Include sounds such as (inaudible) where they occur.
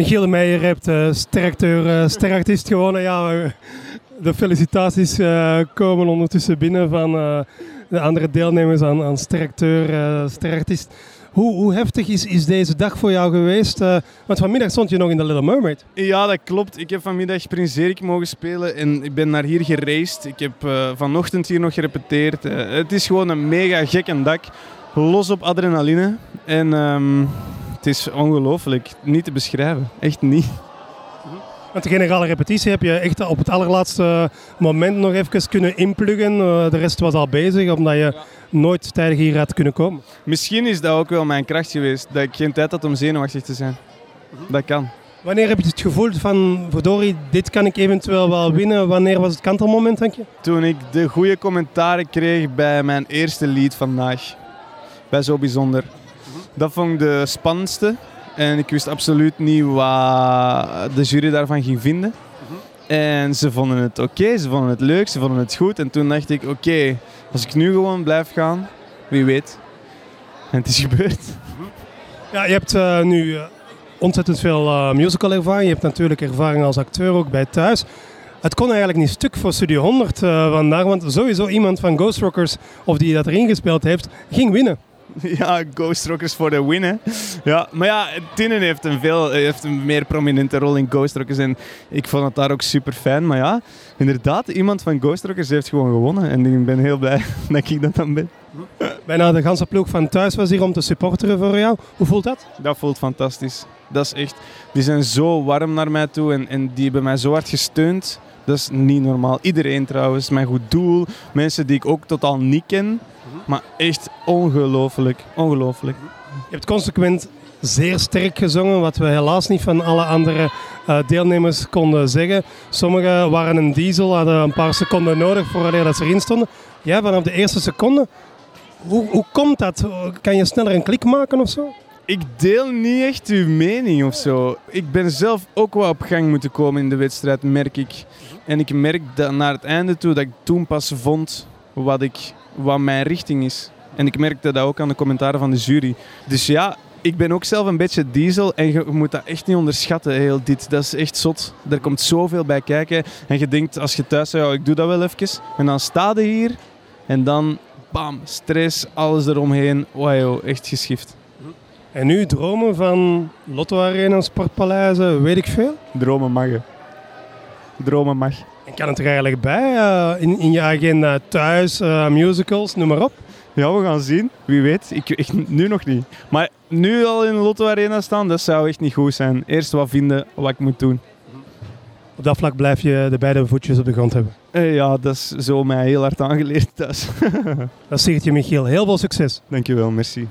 Michiel Meijer hebt uh, steracteur, uh, sterartiest gewonnen. Ja, de felicitaties komen ondertussen binnen van de andere deelnemers aan, aan steracteur. Hoe, hoe, heftig is, is deze dag voor jou geweest? want vanmiddag stond je nog in de Little Mermaid. Ja, dat klopt. Ik heb vanmiddag Prins Erik mogen spelen en ik ben naar hier gereisd. Ik heb vanochtend hier nog gerepeteerd. het is gewoon een mega gekke dag. Los op adrenaline. En... Um, het is ongelooflijk. Niet te beschrijven. Echt niet. Want de generale repetitie heb je echt op het allerlaatste moment nog even kunnen inpluggen. Eh, de rest was al bezig, omdat je nooit tijdig hier had kunnen komen. Misschien is dat ook wel mijn kracht geweest. Dat ik geen tijd had om zenuwachtig te zijn. Dat kan. Wanneer heb je het gevoel van, verdorie, dit kan ik eventueel wel winnen? Wanneer was het kantelmoment, denk je? Toen ik de goede commentaren kreeg bij mijn eerste lied vandaag. Bij Zo Bijzonder. Dat vond ik de spannendste. En ik wist absoluut niet wat de jury daarvan ging vinden. En ze vonden het oké, ze vonden het leuk, ze vonden het goed. En toen dacht ik, oké, als ik nu gewoon blijf gaan, wie weet. En het is gebeurd. Ja, je hebt uh, nu uh, ontzettend veel uh, musical ervaring. Je hebt natuurlijk ervaring als acteur ook bij thuis. Het kon eigenlijk niet stuk voor Studio 100 vandaag, want sowieso iemand van Ghost Rockers, of die dat erin gespeeld heeft, ging winnen. (laughs) Ja, Ghost Rockers voor de win. Ja, maar ja, Tinnen heeft een, veel, heeft een meer prominente rol in Ghost Rockers. En ik vond het daar ook super fijn. Maar ja, inderdaad, iemand van Ghost Rockers heeft gewoon gewonnen. En ik ben heel blij (laughs) dat ik dat dan ben. Bijna de ganse ploeg van thuis was hier om te supporteren voor jou. Hoe voelt dat? Dat voelt fantastisch. Dat is echt... Die zijn zo warm naar mij toe en, en die hebben mij zo hard gesteund. Dat is niet normaal. Iedereen trouwens, mijn goed doel. Mensen die ik ook totaal niet ken. Maar echt ongelooflijk, ongelooflijk. Je hebt consequent zeer sterk gezongen, wat we helaas niet van alle andere uh, deelnemers konden zeggen. Sommigen waren een diesel, hadden een paar seconden nodig voordat ze erin stonden. Jij vanaf de eerste seconde. Hoe, hoe komt dat? Kan je sneller een klik maken of zo? Ik deel niet echt uw mening of zo. Ik ben zelf ook wel op gang moeten komen in de wedstrijd, merk ik. En ik merk dat naar het einde toe dat ik toen pas vond wat ik wat mijn richting is. En ik merkte dat ook aan de commentaren van de jury. Dus ja, ik ben ook zelf een beetje diesel en je moet dat echt niet onderschatten, heel dit. Dat is echt zot. Er komt zoveel bij kijken. En je denkt, als je thuis zit, ja, ik doe dat wel even. En dan sta je hier en dan, bam, stress, alles eromheen. Wow, echt geschift. En nu dromen van Lotto Arena, Sportpaleizen, weet ik veel? Dromen mag je. Dromen mag. En kan het er eigenlijk bij uh, in, in je agenda thuis, uh, musicals, noem maar op? Ja, we gaan zien. Wie weet. Ik, ik, nu nog niet. Maar nu al in de Lotto Arena staan, dat zou echt niet goed zijn. Eerst wat vinden wat ik moet doen. Op dat vlak blijf je de beide voetjes op de grond hebben. Ja, dat is zo mij heel hard aangeleerd thuis. (laughs) dat zegt je Michiel. Heel veel succes. Dankjewel, merci.